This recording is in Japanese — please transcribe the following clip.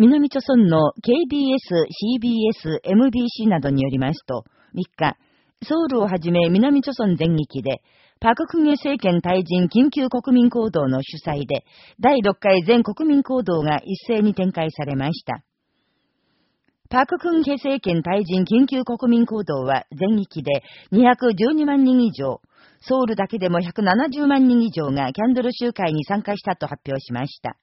南朝村の KBS、CBS、MBC などによりますと、3日、ソウルをはじめ南朝村全域で、パククゲ政権退陣緊急国民行動の主催で、第6回全国民行動が一斉に展開されました。パククンヘ政権退陣緊急国民行動は全域で212万人以上、ソウルだけでも170万人以上がキャンドル集会に参加したと発表しました。